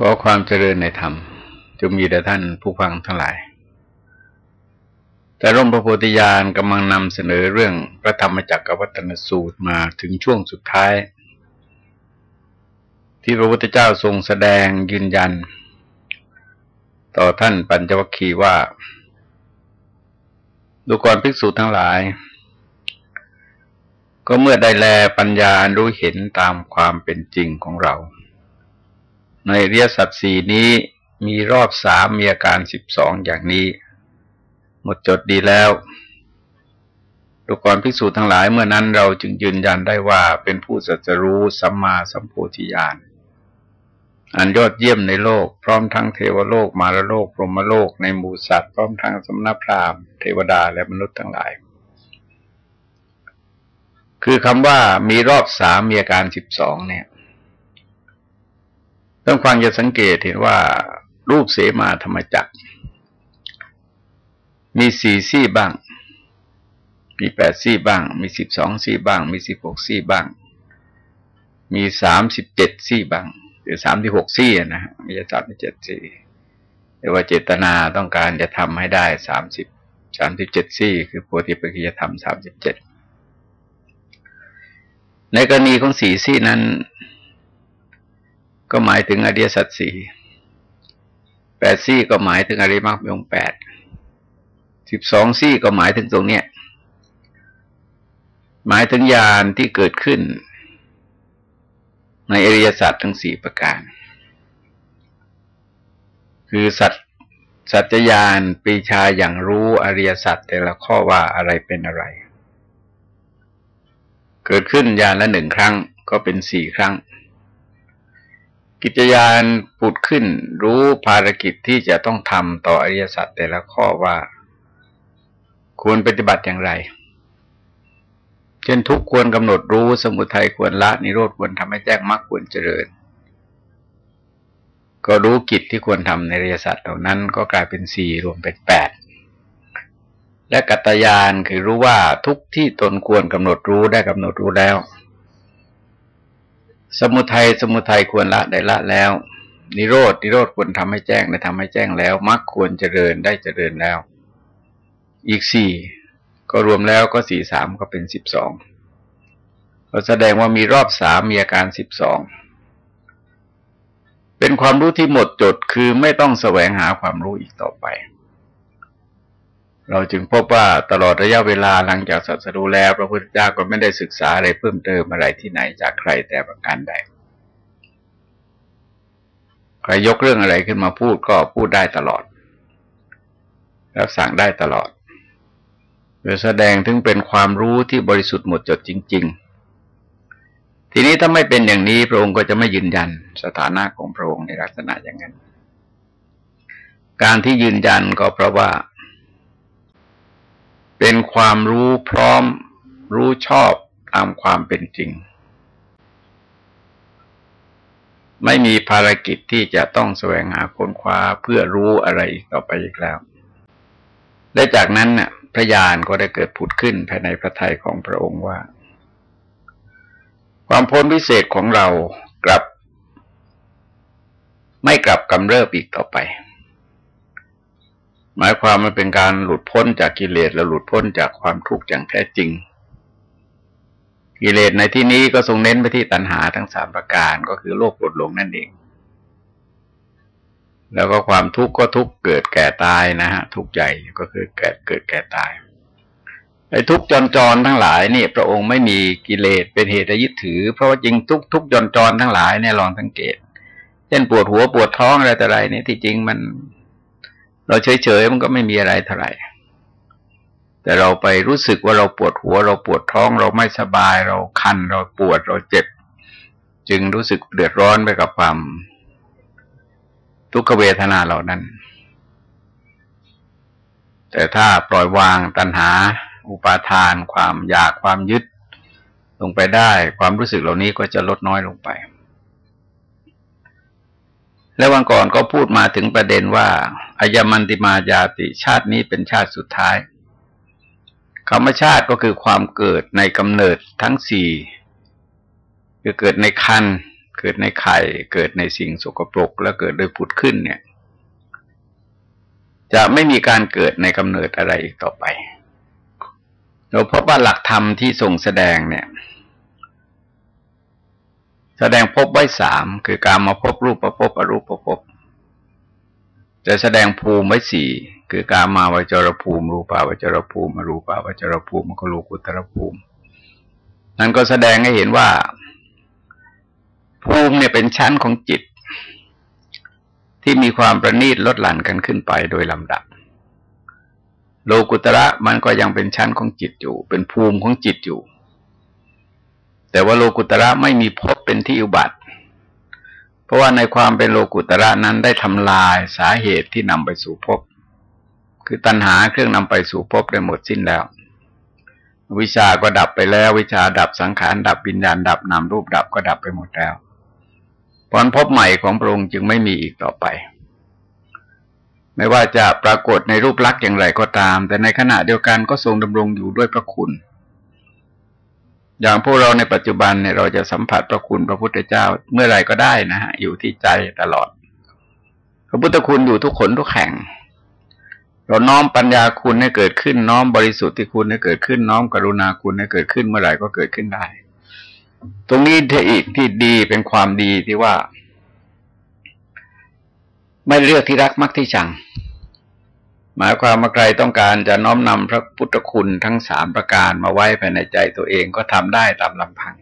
ก็ความเจริญในธรรมจะมีแด่ท่านผู้ฟังทั้งหลาย แต่ร่มพระโพธิญาณกำลังนำเสนอเรื่องพระธรรมจักรวัตนสูตรมาถึงช่วงสุดท้าย ที่พระพุทธเจ้าทรงแสดงยืนยัน ต่อท่านปัญจวัคคีย์ว่า ดูกรภิกษุทั้งหลาย ก็เมื่อได้แลปัญญารู้เห็นตามความเป็นจริงของเรา ในเรียสัตสีนี้มีรอบสามมีอาการสิบสองอย่างนี้ หมดจดดีแล้วดูกรภิกษุทั้งหลายเมื่อนั้นเราจึงยืนยันได้ว่าเป็นผู้สัจรู้สัมมาสัมโพธิญาณอันยอดเยี่ยมในโลก พร้อมทั้งเทวโลกมารโลกพรหมโลกในหมู่สัตว์ พร้อมทั้งสำนักพราหมณ์เทวดาและมนุษย์ทั้งหลาย คือคำว่ามีรอบสามมีอาการสิบสองเนี่ย ต้องฟังจะสังเกตเห็นว่า รูปเสมาธรรมจักร มีสี่ซี่บ้าง มีแปดซี่บ้าง มีสิบสองซี่บ้าง มีสิบหกซี่บ้าง มีสามสิบเจ็ดซี่บ้าง หรือสามที่หกซี่นะม่ใช่สามที่เจ็ดซี่แต่ว่าเจตนาต้องการจะทำให้ได้สามสิบสามสิบเจ็ดซี่ คือโพธิปัจจะทำสามสิบเจ็ดในกรณีของสีซี่นั้น ก็หมายถึงอริยสัจสี่แปดซี่ก็หมายถึงอริมักมีองแปดสิบสองซี่ก็หมายถึงตรงเนี้ย หมายถึงญาณที่เกิดขึ้น ในอริยสัจทั้งสี่ประการ คือสัจสัจญาณปีชาอย่างรู้อริยสัจแต่ละข้อว่าอะไรเป็นอะไร เกิดขึ้นญาณละหนึ่งครั้งก็เป็นสี่ครั้ง กิจยานปุดขึ้น รู้ภารกิจที่จะต้องทำต่ออริยสัจแต่ละข้อว่า ควรปฏิบัติอย่างไร เช่นทุกควรกำหนดรู้สมุทัยควรละนิโรธควรทำให้แจ้งมรรคควรเจริญ ก็รู้กิจที่ควรทำในอริยสัจเหล่านั้นก็กลายเป็นสี่รวมเป็นแปดและกัตยานคือรู้ว่าทุกที่ตนควรกำหนดรู้ได้กำหนดรู้แล้ว สมุทัยสมุทัยควรละได้ละแล้ว นิโรดนิโรธควรทำให้แจ้งได้ทำให้แจ้งแล้วมรรคควรเจริญได้เจริญแล้ว อีกสี่ก็รวมแล้วก็สี่สามก็เป็นสิบสองก็แสดงว่ามีรอบสามมีอาการสิบสองเป็นความรู้ที่หมดจดคือไม่ต้องแสวงหาความรู้อีกต่อไป เราจึงพบว่าตลอดระยะเวลาหลังจากสัสรูแล้ว พระพุทธเจ้าก็ไม่ได้ศึกษาอะไรเพิ่มเติมอะไรที่ไหนจากใครแต่ประการใดใครยกเรื่องอะไรขึ้นมาพูดก็พูดได้ตลอดรับสั่งได้ตลอดโดยแสดงถึงเป็นความรู้ที่บริสุทธิ์หมดจดจริง ๆ ทีนี้ถ้าไม่เป็นอย่างนี้พระองค์ก็จะไม่ยืนยันสถานะของพระองค์ในลักษณะอย่างนั้น การที่ยืนยันก็เพราะว่า เป็นความรู้พร้อมรู้ชอบตามความเป็นจริง ไม่มีภารกิจที่จะต้องแสวงหาค้นคว้าเพื่อรู้อะไรต่อไปอีกแล้ว และจากนั้นเนี่ยพระญาณก็ได้เกิดผุดขึ้นภายในพระทัยของพระองค์ว่า ความพ้นพิเศษของเรากลับ ไม่กลับกำเริบอีกต่อไป หมายความมันเป็นการหลุดพ้นจากกิเลสและหลุดพ้นจากความทุกข์อย่างแท้จริง กิเลสในที่นี้ก็ทรงเน้นไปที่ตัณหาทั้งสามประการก็คือโลกปวดหลงนั่นเอง แล้วก็ความทุกข์ก็ทุกข์เกิดแก่ตายนะฮะทุกข์ใหญ่ก็คือเกิดเกิดแก่ตายไอ้ทุกจรจรทั้งหลายนี่พระองค์ไม่มีกิเลสเป็นเหตุยึดถือ เพราะว่าจริงทุกทุกจรจรทั้งหลายเนี่ยลองสังเกต เช่นปวดหัวปวดท้องอะไรแต่ไรนี่ที่จริงมัน เราเฉยๆมันก็ไม่มีอะไรเท่าไหร่แต่เราไปรู้สึกว่าเราปวดหัว เราปวดท้อง เราไม่สบาย เราคัน เราปวดเราเจ็บ จึงรู้สึกเดือดร้อนไปกับความทุกขเวทนาเหล่านั้น แต่ถ้าปล่อยวางตัณหา อุปาทาน ความอยากความยึดลงไปได้ ความรู้สึกเหล่านี้ก็จะลดน้อยลงไป และวันก่อนก็พูดมาถึงประเด็นว่าอายมันติมาญาติชาตินี้เป็นชาติสุดท้ายคำว่าชาติก็คือความเกิดในกำเนิดทั้งสี่คือเกิดในคันเกิดในไข่ เกิดในสิ่งสกปรก แล้วเกิดโดยผุดขึ้นเนี่ย จะไม่มีการเกิดในกำเนิดอะไรอีกต่อไปเราพบว่าหลักธรรมที่ทรงแสดงเนี่ย แสดงพบไว้สามคือการมาพบรูปประพบอรูปประพบจะแสดงภูมิไว้สี่คือการมาวจรภูมิ รูปาวจรภูมิอรูปาวจรภูมิมกรูกุตรภูมิ นั่นก็แสดงให้เห็นว่า ภูมิเนี่ยเป็นชั้นของจิต ที่มีความประณีตลดหลั่นกันขึ้นไปโดยลำดับ โลกุตระมันก็ยังเป็นชั้นของจิตอยู่ เป็นภูมิของจิตอยู่ แต่ว่าโลกุตระไม่มีพบเป็นที่อุบัติ เพราะว่าในความเป็นโลกุตระนั้นได้ทำลายสาเหตุที่นำไปสู่ภพคือตัณหาเครื่องนำไปสู่ภพได้หมดสิ้นแล้ว วิชาก็ดับไปแล้ว วิชาดับสังขารดับวิญญาณดับนามรูปดับก็ดับไปหมดแล้วผลพบใหม่ของพระองค์จึงไม่มีอีกต่อไป ไม่ว่าจะปรากฏในรูปลักษณ์อย่างไรก็ตาม แต่ในขณะเดียวกันก็ทรงดำรงอยู่ด้วยพระคุณ อย่างพวกเราในปัจจุบันเนี่ยเราจะสัมผัสพระคุณพระพุทธเจ้าเมื่อไรก็ได้นะฮะอยู่ที่ใจตลอด พระพุทธคุณอยู่ทุกขนทุกแห่ง เราน้อมปัญญาคุณให้เกิดขึ้นน้อมบริสุทธิ์ที่คุณให้เกิดขึ้นน้อมกรุณาคุณให้เกิดขึ้นเมื่อไหร่ก็เกิดขึ้นได้ ตรงนี้ที่อีกที่ดีเป็นความดีที่ว่า ไม่เลือกที่รักมักที่ชัง หมายความว่าใครต้องการจะน้อมนำพระพุทธคุณทั้งสามประการมาไว้ภายในใจตัวเองก็ทำได้ตามลำพัง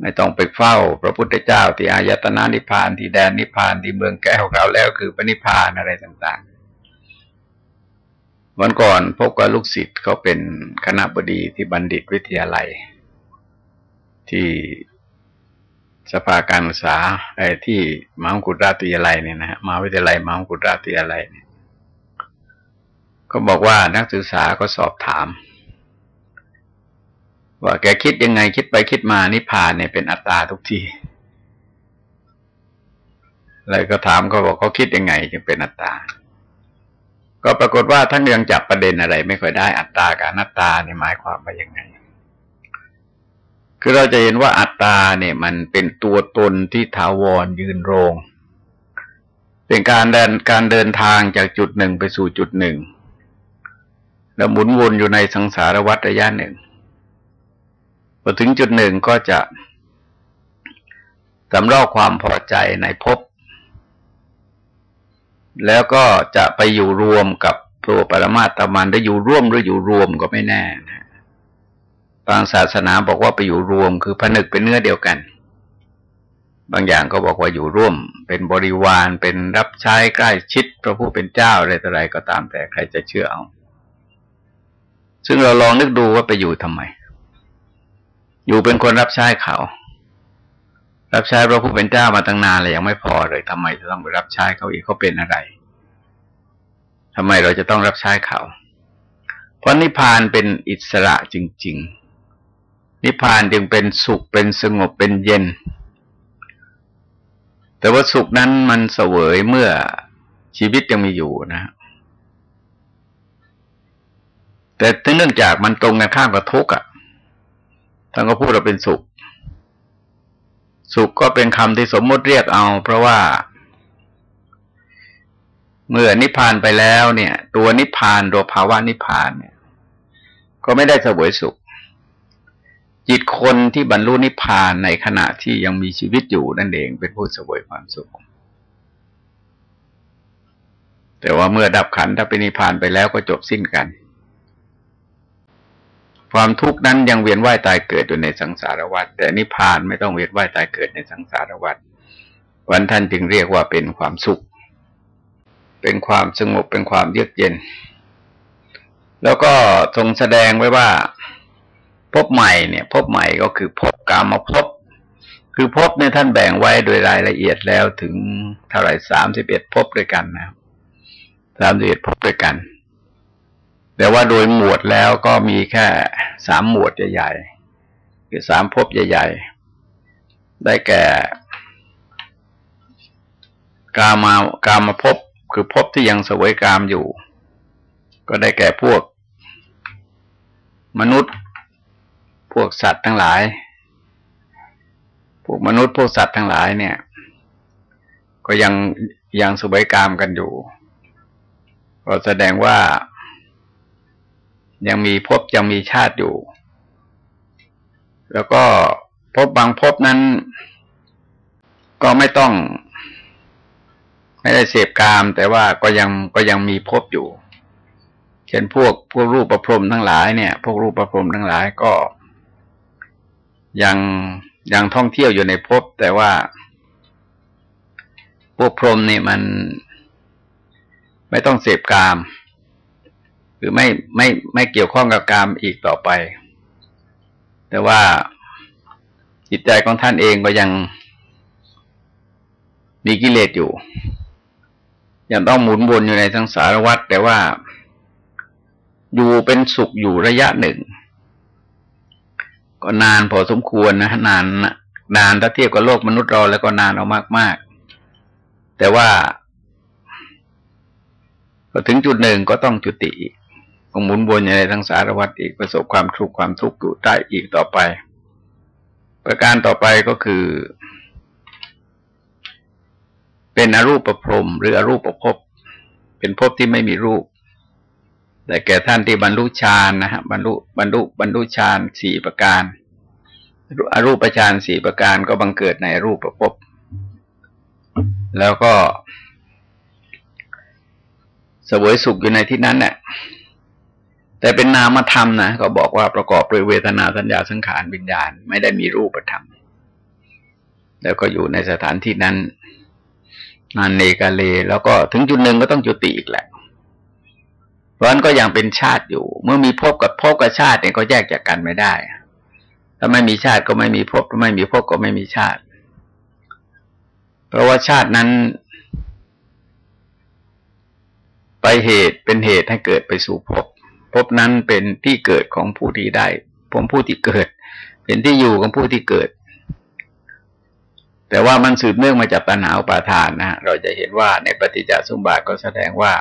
ไม่ต้องไปเฝ้าพระพุทธเจ้าที่อายตนะนิพพานที่แดนนิพพานที่เมืองแก้วเราแล้วคือปณิพพานอะไรต่างๆ วันก่อนพบกับลูกศิษย์เขาเป็นคณะบดีที่บัณฑิตวิทยาลัย ที่สภาการศึกษาไอ้ที่มหาวิทยาลัยเนี่ยนะฮะมหาวิทยาลัยมหาวิทยาลัยเนี่ย ก็บอกว่านักศึกษาก็สอบถาม ว่าแกคิดยังไงคิดไปคิดมานิพพานเนี่ยเป็นอัตตาทุกทีอะไรก็ถามเขาบอกเขาคิดยังไงจึงเป็นอัตตา ก็ปรากฏว่าท่านยังจับประเด็นอะไร ไม่ค่อยได้อัตตากับอนัตตาเนี่ยหมายความว่ายังไง คือเราจะเห็นว่าอัตตาเนี่ยมันเป็นตัวตนที่ถาวรยืนโรง เป็นการเดินการเดินทางจากจุดหนึ่งไปสู่จุดหนึ่ง แล้วหมุนวนอยู่ในสังสารวัฏระยะหนึ่งพอถึงจุดหนึ่งก็จะสำรอกความพอใจในภพแล้วก็จะไปอยู่รวมกับตัวปรมาตมันได้อยู่ร่วมหรืออยู่รวมก็ไม่แน่นะบางศาสนาบอกว่าไปอยู่รวม คือผนึกเป็นเนื้อเดียวกัน บางอย่างก็บอกว่าอยู่ร่วม เป็นบริวารเป็นรับใช้ใกล้ชิดพระผู้เป็นเจ้าอะไรต่ออะไรก็ตามแต่ใครจะเชื่อเอา ซึ่งเราลองนึกดูว่าไปอยู่ทำไม อยู่เป็นคนรับใช้เขา รับใช้พระผู้เป็นเจ้ามาตั้งนานเลยยังไม่พอเลยทำไมจะต้องไปรับใช้เขาอีกเขาเป็นอะไรทำไมเราจะต้องรับใช้เขา เพราะนิพพานเป็นอิสระจริง ๆ นิพพานจึงเป็นสุขเป็นสงบเป็นเย็น แต่ว่าสุขนั้นมันเสวยเมื่อชีวิตยังมีอยู่นะ แต่เนื่องจากมันตรงกันข้ามกับทุกข์อะท่านก็พูดเราเป็นสุข สุขก็เป็นคำที่สมมติเรียกเอา เพราะว่า เมื่อนิพพานไปแล้วเนี่ย ตัวนิพพานตัวภาวะนิพพานเนี่ย ก็ไม่ได้เสวยสุข จิตคนที่บรรลุนิพพานในขณะที่ยังมีชีวิตอยู่นั่นเองเป็นผู้เสวยความสุขแต่ว่าเมื่อดับขันถ้าเป็นนิพพานไปแล้วก็จบสิ้นกัน ความทุกข์นั้นยังเวียนว่ายตายเกิดอยู่ในสังสารวัฏแต่นิพพานไม่ต้องเวียนว่ายตายเกิดในสังสารวัฏวันท่านจึงเรียกว่าเป็นความสุข เป็นความสงบเป็นความเยือกเย็น แล้วก็ทรงแสดงไว้ว่า พบใหม่เนี่ย พบใหม่ก็คือพบกามาพบ คือพบเนี่ยท่านแบ่งไว้โดยรายละเอียดแล้วถึงเท่าไหร่สามสิบเอ็ดพบด้วยกันนะสามสิบเอ็ดพบด้วยกัน แต่ว่าโดยหมวดแล้วก็มีแค่สามหมวดใหญ่ๆคือสามภพใหญ่ๆ ได้แก่ กามากามาภพคือภพที่ยังสวยกามอยู่ ก็ได้แก่พวก มนุษย์ พวกสัตว์ทั้งหลาย พวกมนุษย์พวกสัตว์ทั้งหลายเนี่ย ก็ยังยังสุบายกามกันอยู่ ก็แสดงว่า ยังมีภพยังมีชาติอยู่ แล้วก็ภพบางภพนั้น ก็ไม่ต้อง ไม่ได้เสพกาม แต่ว่าก็ยังก็ยังมีภพอยู่ เช่นพวกพวกรูปประพรมทั้งหลายเนี่ย พวกรูปประพรมทั้งหลายก็ ยังยังท่องเที่ยวอยู่ในภพแต่ว่า พวกพรมนี่มัน ไม่ต้องเสพกาม หรือไม่ไม่ไม่เกี่ยวข้องกับกามอีกต่อไป แต่ว่าจิตใจของท่านเองก็ยังมีกิเลสอยู่ ยังต้องหมุนวนอยู่ในสังสารวัฏแต่ว่าอยู่เป็นสุขอยู่ระยะหนึ่ง ก็นานพอสมควรนะนานนานถ้าเทียบกับโลกมนุษย์เราแล้วก็นานเอามาก ๆ แต่ว่าพอถึงจุดหนึ่งก็ต้องจุติก็ หมุนวนอยู่ในทั้งสารวัฏอีกประสบความทุกข์ความทุกข์อยู่ได้อีกต่อไป ประการต่อไปก็คือ เป็นอรูปประพรมหรืออรูปประพบเป็นภพที่ไม่มีรูป แต่แก่ท่านที่บรรลุฌานนะฮะบรรลุบรรลุบรรลุฌานสี่ประการอรูปฌานสี่ประการก็บังเกิดในรูปประพบแล้วก็สวยสุขอยู่ในที่นั้นแหละ แต่เป็นนามธรรมนะก็บอกว่าประกอบด้วยเวทนาสัญญาสังขารวิญญาณ ไม่ได้มีรูปธรรม แล้วก็อยู่ในสถานที่นั้นนานเนกาเล แล้วก็ถึงจุดหนึ่งก็ต้องจุติอีกแหละเพราะนั้นก็ยังเป็นชาติอยู่ เมื่อมีภพกับภพกับชาติเนี่ยก็แยกจากกันไม่ได้ ถ้าไม่มีชาติก็ไม่มีภพถ้าไม่มีภพก็ไม่มีชาติ เพราะว่าชาตินั้น ไปเหตุเป็นเหตุให้เกิดไปสู่ภพภ พนั้นเป็นที่เกิดของผู้ที่ได้ผมผู้ที่เกิด เป็นที่อยู่ของผู้ที่เกิด แต่ว่ามันสืบเนื่องมาจากตัณหาอุปาทานนะเราจะเห็นว่าในปฏิจจสมบัติก็แสดงว่า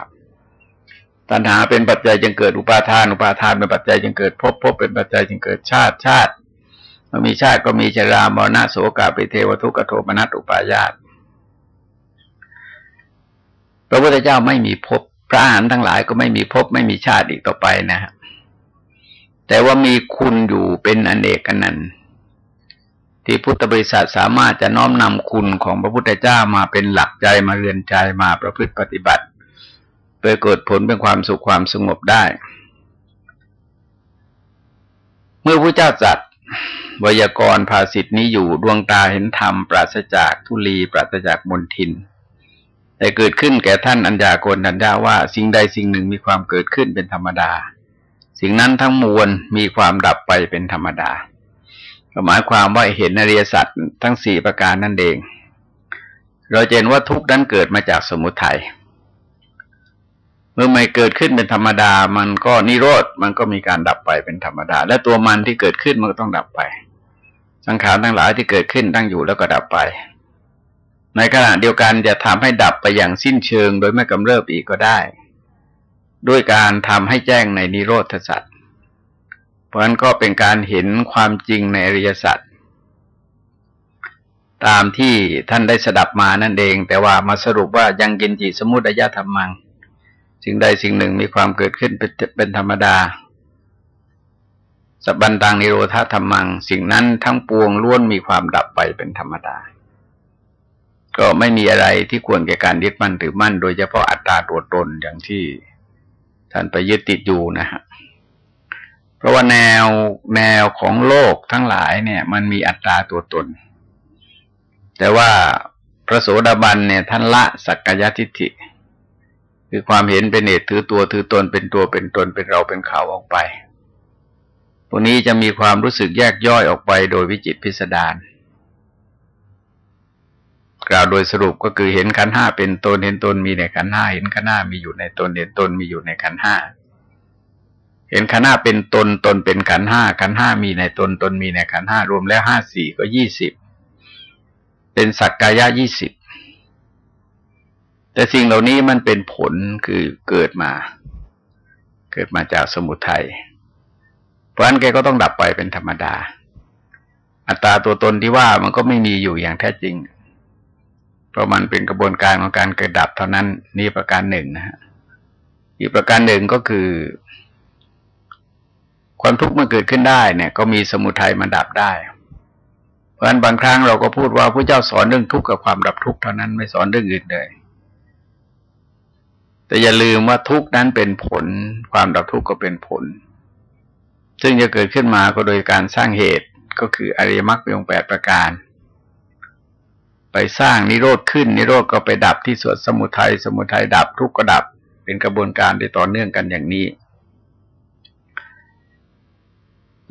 ตัณหาเป็นปัจจัยจึงเกิดอุปาทาน อุปาทานเป็นปัจจัยจึงเกิดภพภพเป็นปัจจัยจึงเกิดชาติชาติเมื่อมีชาติก็มีชรามรณะโสกาปิเทวทุกขโทมนัสอุปายาตพระพุทธเจ้าไม่มีภพ พระอรหันต์ทั้งหลายก็ไม่มีภพไม่มีชาติอีกต่อไปนะฮะแต่ว่ามีคุณอยู่เป็นอนเนกกันนั้นที่พุทธบริษัทสามารถจะน้อมนำคุณของพระพุทธเจ้ามาเป็นหลักใจมาเรือนใจมาประพฤติปฏิบัติเพื่อเกิดผลเป็นความสุขความสงบได้ เมื่อพระเจ้าจัดวยากรภาสิทธินี้อยู่ดวงตาเห็นธรรม ปราศจากทุลี ปราศจากมนทิน แต่เกิดขึ้นแก่ท่านอัญญาโกณทัญญาว่า สิ่งใดสิ่งหนึ่งมีความเกิดขึ้นเป็นธรรมดา สิ่งนั้นทั้งมวลมีความดับไปเป็นธรรมดาหมายความว่าเห็นอริยสัจทั้งสี่ประการนั่นเอง เราเห็นว่าทุกนั้นเกิดมาจากสมุทัยเมื่อไม่เกิดขึ้นเป็นธรรมดา มันก็นิโรธมันก็มีการดับไปเป็นธรรมดา และตัวมันที่เกิดขึ้นมันก็ต้องดับไปสังขารทั้งหลายที่เกิดขึ้นตั้งอยู่แล้วก็ดับไป ในขณะเดียวกันจะทำให้ดับไปอย่างสิ้นเชิงโดยไม่กำเริบอีกก็ได้ ด้วยการทำให้แจ้งในนิโรธสัตว์เพราะนั้นก็เป็นการเห็นความจริงในอริยสัจตามที่ท่านได้สดับมานั่นเอง แต่ว่ามาสรุปว่ายังกินจิสมุทยธรรมังสิ่งใดสิ่งหนึ่งมีความเกิดขึ้นเป็นธรรมดาสับบันตังนิโรธาธรรมัง สิ่งนั้นทั้งปวงล้วนมีความดับไปเป็นธรรมดา ก็ไม่มีอะไรที่ควรแก่การยึดมั่นถือมั่น โดยเฉพาะอัตตาตัวตนอย่างที่ท่านไปยึดติดอยู่นะฮะเพราะว่าแนวแนวของโลกทั้งหลายเนี่ย มันมีอัตตาตัวตน แต่ว่าพระโสดาบันเนี่ยท่านละสักกายทิฏฐิคือความเห็นเป็นเหตุถือตัวถือตนเป็นตัวเป็นตนเป็นเราเป็นเขาออกไปพวกนี้จะมีความรู้สึกแยกย่อยออกไปโดยวิจิตพิสดาร กล่าวโดยสรุปก็คือเห็นขันห้าเป็นตนเห็นตนมีในขันห้าเห็นขันห้ามีอยู่ในตนเห็นตนมีอยู่ในขันห้าเห็นขันห้าเป็นตนตนเป็นขันห้าขันห้ามีในตนตนมีในขันห้ารวมแล้วห้าสี่ก็ยี่สิบเป็นสักกายะยี่สิบแต่สิ่งเหล่านี้มันเป็นผลคือเกิดมา เกิดมาจากสมุทัยเพราะฉะนั้นแกก็ต้องดับไปเป็นธรรมดา อัตราตัวตนที่ว่ามันก็ไม่มีอยู่อย่างแท้จริง เพราะมันเป็นกระบวนการของการเกิดดับเท่านั้นนี่ประการหนึ่งนะฮะอีกประการหนึ่งก็คือ ความทุกข์มันเกิดขึ้นได้เนี่ย ก็มีสมุทัยมันดับได้ เพราะฉะนั้นบางครั้งเราก็พูดว่าพระเจ้าสอนเรื่องทุกข์กับความดับทุกข์เท่านั้นไม่สอนเรื่องอื่นเลยแต่อย่าลืมว่าทุกข์นั้นเป็นผล ความดับทุกข์ก็เป็นผล ซึ่งจะเกิดขึ้นมาก็โดยการสร้างเหตุก็คืออริยมรรคเป็นองค์แปดประการ ไปสร้างนิโรธขึ้น นิโรธก็ไปดับที่ส่วนสมุทัยสมุทัยดับทุกข์ก็ดับ เป็นกระบวนการที่ต่อเนื่องกันอย่างนี้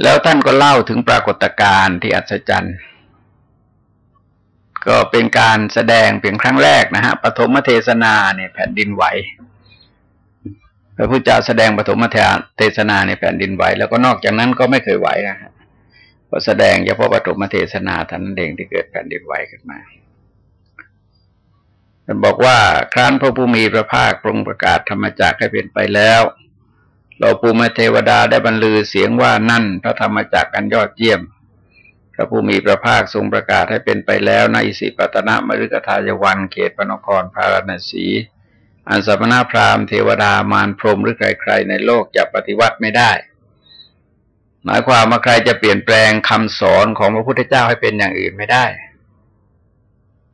แล้วท่านก็เล่าถึงปรากฏการณ์ที่อัศจรรย์ ก็เป็นการแสดงเพียงครั้งแรกนะฮะปฐมเทศนาเนี่ยแผ่นดินไหวพระพุทธเจ้าแสดงปฐมเทศนาในแผ่นดินไหว แล้วก็นอกจากนั้นก็ไม่เคยไหวนะฮะก็แสดงเฉพาะปฐมเทศนาท่านเองที่เกิดแผ่นดินไหวขึ้นมา บอกว่าครั้นพระผู้มีพระภาคปรงประกาศธรรมจักให้เป็นไปแล้วเราภูมิเทวดาได้บรรลือเสียงว่านั่นพระธรรมจักกันยอดเยี่ยม พระผู้มีพระภาคทรงประกาศให้เป็นไปแล้วในอิสิปตนะมฤกทายวันเขตปนครพาราณสีอันสัมนาพราหมณ์เทวดามารพรหมหรือใครๆในโลกจะปฏิวัติไม่ได้ หมายความว่าใครจะเปลี่ยนแปลงคำสอนของพระพุทธเจ้าให้เป็นอย่างอื่นไม่ได้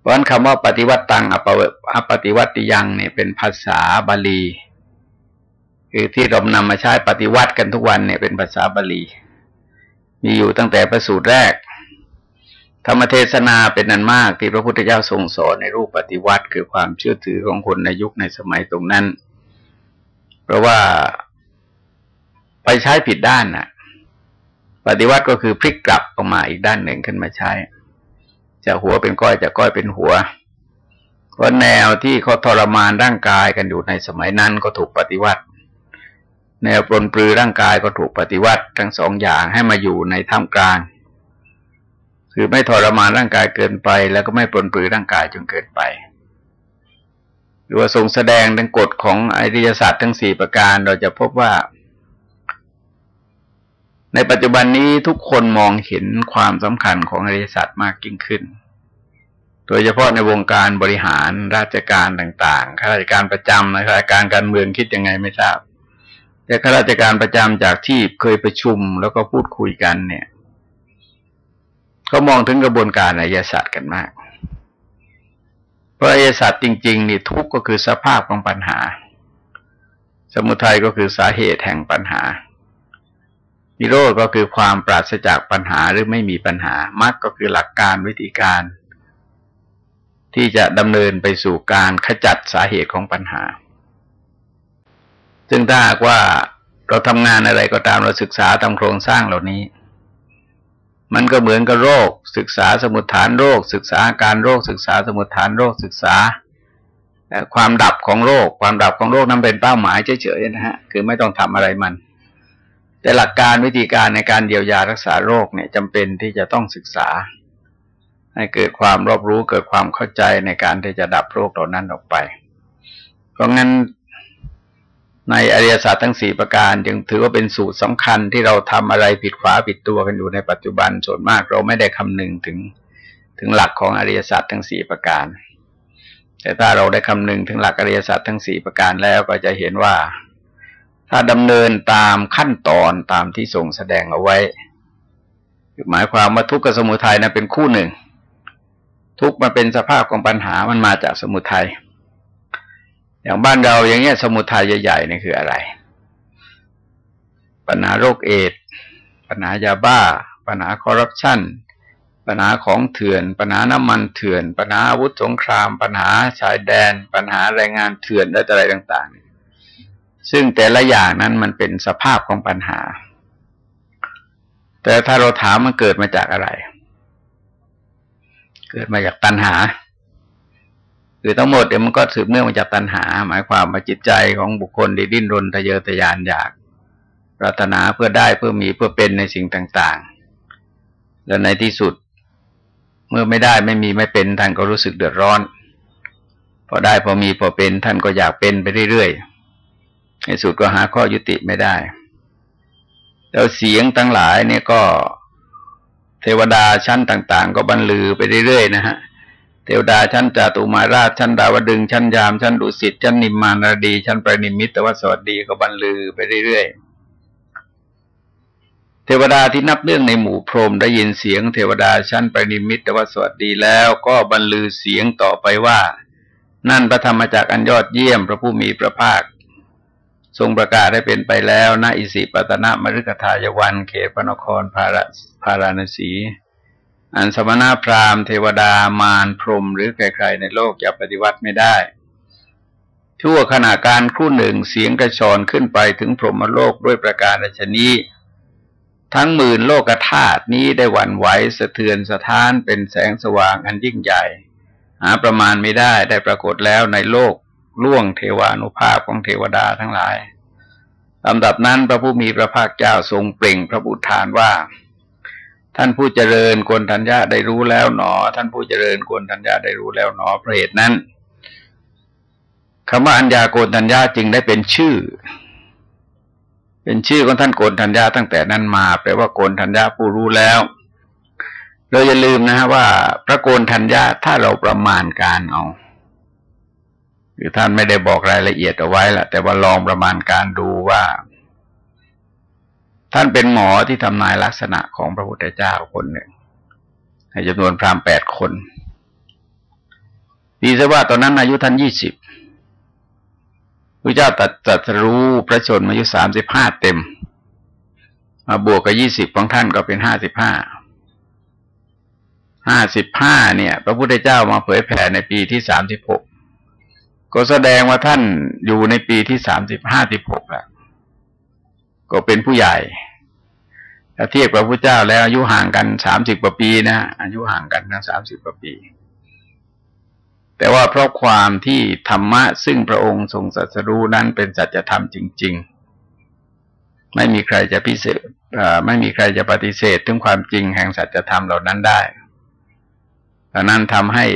ราะนั้นคำว่าปฏิวัติตังอปอปฏิวัติยังเนี่ยเป็นภาษาบาลี คือที่เรานำมาใช้ปฏิวัติกันทุกวันเนี่ยเป็นภาษาบาลี มีอยู่ตั้งแต่ประสูตรแรก ธรรมเทศนาเป็นนันมากที่พระพุทธเจ้าทรงสอนในรูปปฏิวัติ คือความเชื่อถือของคนในยุคในสมัยตรงนั้น เพราะว่าไปใช้ผิดด้านน่ะ ปฏิวัติก็คือพลิกกลับออกมาอีกด้านหนึ่งขึ้นมาใช้ จะหัวเป็นก้อยจะก้อยเป็นหัวเพราะแนวที่เขาทรมานร่างกายกันอยู่ในสมัยนั้นก็ถูกปฏิวัติ แนวปลนปลือร่างกายก็ถูกปฏิวัติทั้งสองอย่างให้มาอยู่ในท่ามกลาง คือไม่ทรมานร่างกายเกินไป แล้วก็ไม่ปลนปลือร่างกายจนเกินไปหรือว่าทรงแสดงถึงกฎของอริยศาสตร์ทั้งสี่ประการเราจะพบว่า ในปัจจุบันนี้ทุกคนมองเห็นความสำคัญของอริยสตร์มากยิ่งขึ้น โดยเฉพาะในวงการบริหารราชการต่างๆ ข้าราชการประจำนะข้าราชการการเมืองคิดยังไงไม่ทราบ แต่ข้าราชการประจำจากที่เคยประชุมแล้วก็พูดคุยกันเนี่ยเขามองถึงกระบวนการอริยสตร์กันมาก เพราะอริยสตร์จริงๆนี่ทุกก็คือสภาพของปัญหา สมุทัยก็คือสาเหตุแห่งปัญหา นิโรธก็คือความปราศจากปัญหาหรือไม่มีปัญหามรรคก็คือหลักการวิธีการ ที่จะดำเนินไปสู่การขจัดสาเหตุของปัญหา ซึ่งถ้าหากว่าเราทำงานอะไรก็ตามเราศึกษาตามโครงสร้างเหล่านี้ มันก็เหมือนกับโรค ศึกษาสมุดฐานโรค ศึกษาการโรค ศึกษาสมุดฐานโรคศึกษาความดับของโรค ความดับของโรคนั้นเป็นเป้าหมายเฉยๆนะฮะคือไม่ต้องทำอะไรมัน แต่หลักการวิธีการในการเยียวยารักษาโรคเนี่ยจำเป็นที่จะต้องศึกษา ให้เกิดความรอบรู้เกิดความเข้าใจในการที่จะดับโรคเหล่านั้นออกไป เพราะงั้นในอริยศาสตร์ทั้งสี่ประการจึงถือว่าเป็นสูตรสำคัญที่เราทำอะไรผิดขวาผิดตัวกันอยู่ในปัจจุบันส่วนมากเราไม่ได้คำนึงถึงถึงหลักของอริยศาสตร์ทั้งสี่ประการ แต่ถ้าเราได้คำนึงถึงหลักอริยศาสตร์ทั้งสี่ประการแล้วก็จะเห็นว่า ถ้าดำเนินตามขั้นตอนตามที่ทรงแสดงเอาไว้หมายความว่าทุกข์กับสมุทัยนั้นเป็นคู่หนึ่ง ทุกข์มาเป็นสภาพของปัญหามันมาจากสมุทัยอย่างบ้านเราอย่างเงี้ยสมุทัยใหญ่ๆนี่คืออะไร ปัญหาโรคเอดปัญหายาบ้า ปัญหาคอร์รัปชันปัญหาของเถื่อน ปัญหาน้ำมันเถื่อน ปัญหาอาวุธสงคราม ปัญหาชายแดน ปัญหาแรงงานเถื่อนและอะไรต่าง ๆ ซึ่งแต่ละอย่างนั้นมันเป็นสภาพของปัญหา แต่ถ้าเราถามมันเกิดมาจากอะไร เกิดมาจากตัณหา คือทั้งหมดเดี๋ยวมันก็สืบเนื่องมาจากตัณหา หมายความว่าจิตใจของบุคคลที่ดิ้นรนทะเยอทะยานอยากปรารถนาเพื่อได้เพื่อมีเพื่อเป็นในสิ่งต่าง ๆ แล้วในที่สุด เมื่อไม่ได้ไม่มีไม่เป็นท่านก็รู้สึกเดือดร้อน พอได้พอมีพอเป็นท่านก็อยากเป็นไปเรื่อยๆ ในสุดก็หาข้อยุติไม่ได้ แล้วเสียงทั้งหลายเนี่ยก็เทวดาชั้นต่าง ๆ ก็บรรลือไปเรื่อยๆนะฮะเทวดาชั้นจาตุมาราชชั้นดาวดึงชั้นยาม ชั้นดุสิตชั้นนิมมานรดี ชั้นประนิมิตตวสวัสดีก็บรรลือไปเรื่อยๆ เทวดาที่นับเนื่องในหมู่พรหมได้ยินเสียง เทวดาชั้นประนิมิตตวสวัสดีแล้วก็บรรลือเสียงต่อไปว่า นั่นพระธรรมจากอันยอดเยี่ยมพระผู้มีพระภาค ทรงประกาศได้เป็นไปแล้วณอิสิปตนะมฤคทายวัน เขตพระนครพาราพาราณสี อันสมณะพราหมณ์เทวดามารพรหมหรือใครๆในโลกจะปฏิวัติไม่ได้ทั่วขณะการครู่หนึ่งเสียงกระชอนขึ้นไปถึงพรหมโลกด้วยประการชนี้ ทั้งหมื่นโลกธาตุนี้ได้หวั่นไหวสะเทือนสะท้านเป็นแสงสว่างอันยิ่งใหญ่ หาประมาณไม่ได้ได้ปรากฏแล้วในโลก ล่วงเทวานุภาพของเทวดาทั้งหลายลำดับนั้นพระผู้มีพระภาคเจ้าทรงเปล่งพระบุทานว่า ท่านผู้เจริญกวนทัญญาได้รู้แล้วหนอ ท่านผู้เจริญกวนทัญญาได้รู้แล้วหนอเพราะเหตุนั้นคำว่าอัญญาโกนทัญญาจึงได้เป็นชื่อ เป็นชื่อของท่านโกนทัญญาตั้งแต่นั้นมาแปลว่าโกนทัญญาผู้รู้แล้วเราอย่าลืมนะฮะว่าพระโกนทัญญาถ้าเราประมาณการเอา คือท่านไม่ได้บอกรายละเอียดเอาไว้ละแต่ว่าลองประมาณการดูว่า ท่านเป็นหมอที่ทำนายลักษณะของพระพุทธเจ้าคนหนึ่งในจำนวนพราหมณ์แปดคนดีซะว่าตอนนั้นอายุท่านยี่สิบพระเจ้าตัดตัดรู้พระชนมายุสามสิบห้าเต็ม มาบวกกับยี่สิบของท่านก็เป็นห้าสิบห้าห้าสิบห้าเนี่ย พระพุทธเจ้ามาเผยแผ่ในปีที่สามสิบหก ก็แสดงว่าท่านอยู่ในปีที่สามสิบห้าสิบหกแล้วก็เป็นผู้ใหญ่ถ้าเทียบกับพระเจ้าแล้วอายุห่างกันสามสิบกว่าปีนะอายุห่างกันนะสามสิบกว่าปี แต่ว่าเพราะความที่ธรรมะซึ่งพระองค์ทรงสัสรู้นั้นเป็นสัจธรรมจริง ๆ ไม่มีใครจะพิเศษไม่มีใครจะปฏิเสธถึงความจริงแห่งสัจธรรมเหล่านั้นได้ดังนั้นทำให้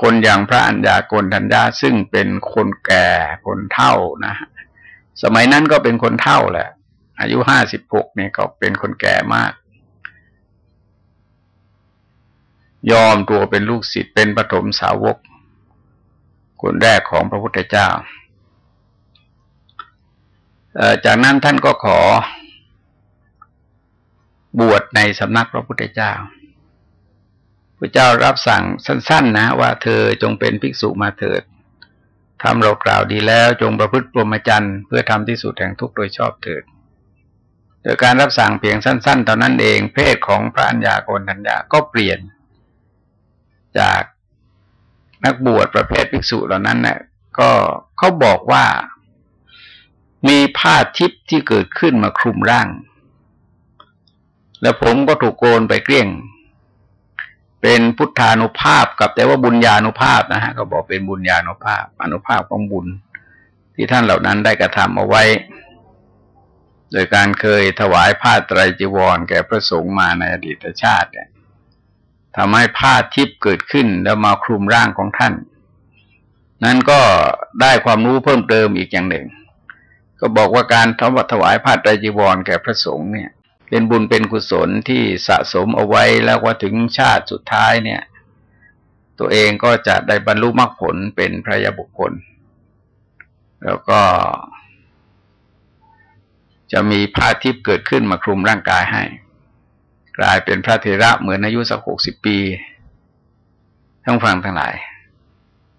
คนอย่างพระอัญญาโกณทัญญาซึ่งเป็นคนแก่คนเฒ่านะสมัยนั้นก็เป็นคนเฒ่าแหละ อายุห้าสิบหกเนี่ยก็เป็นคนแก่มาก ยอมตัวเป็นลูกศิษย์เป็นปฐมสาวก คนแรกของพระพุทธเจ้าจากนั้นท่านก็ขอบวชในสำนักพระพุทธเจ้า พระเจ้ารับสั่งสั้น ๆ นะว่าเธอจงเป็นภิกษุมาเถิดทำเรากล่าวดีแล้วจงประพฤติปรมจันทร์เพื่อทำที่สุดแห่งทุกโดยชอบเถิด โดยการรับสั่งเพียงสั้นๆตอนนั้นเอง เพศของพระัญญาโกนัญญาก็เปลี่ยน จากนักบวชประเภทภิกษุเหล่านั้นเนี่ยก็เขาบอกว่ามีผ้าทิพย์ที่เกิดขึ้นมาคลุมร่าง แล้วผมก็ถูกโกนไปเกลี้ยง เป็นพุทธานุภาพกับแต่ว่าบุญญาณุภาพนะฮะก็บอกเป็นบุญญาณุภาพอนุภาพของบุญ ที่ท่านเหล่านั้นได้กระทำเอาไว้ โดยการเคยถวายผ้าไตรจีวร แก่พระสงฆ์มาในอดีตชาติเนี่ยทำให้ผ้าทิพย์เกิดขึ้นแล้วมาคลุมร่างของท่าน นั้นก็ได้ความรู้เพิ่มเติมอีกอย่างหนึ่ง ก็บอกว่าการถวายผ้าไตรจีวร แก่พระสงฆ์เนี่ย เป็นบุญเป็นกุศลที่สะสมเอาไว้แล้วว่าถึงชาติสุดท้ายเนี่ย ตัวเองก็จะได้บรรลุมรรคผลเป็นพระยาบุคคล แล้วก็ จะมีผ้าทิพย์เกิดขึ้นมาคลุมร่างกายให้ กลายเป็นพระเทระเหมือนอายุสักหกสิบปี ทั้งฟังทั้งหลาย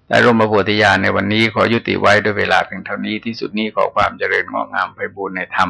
แต่ร่วมพระโพธิญาณในวันนี้ขอยุติไว้ด้วยเวลาเพียงเท่านี้ที่สุดนี้ขอความเจริญงอกงามไปบูรณนธรรม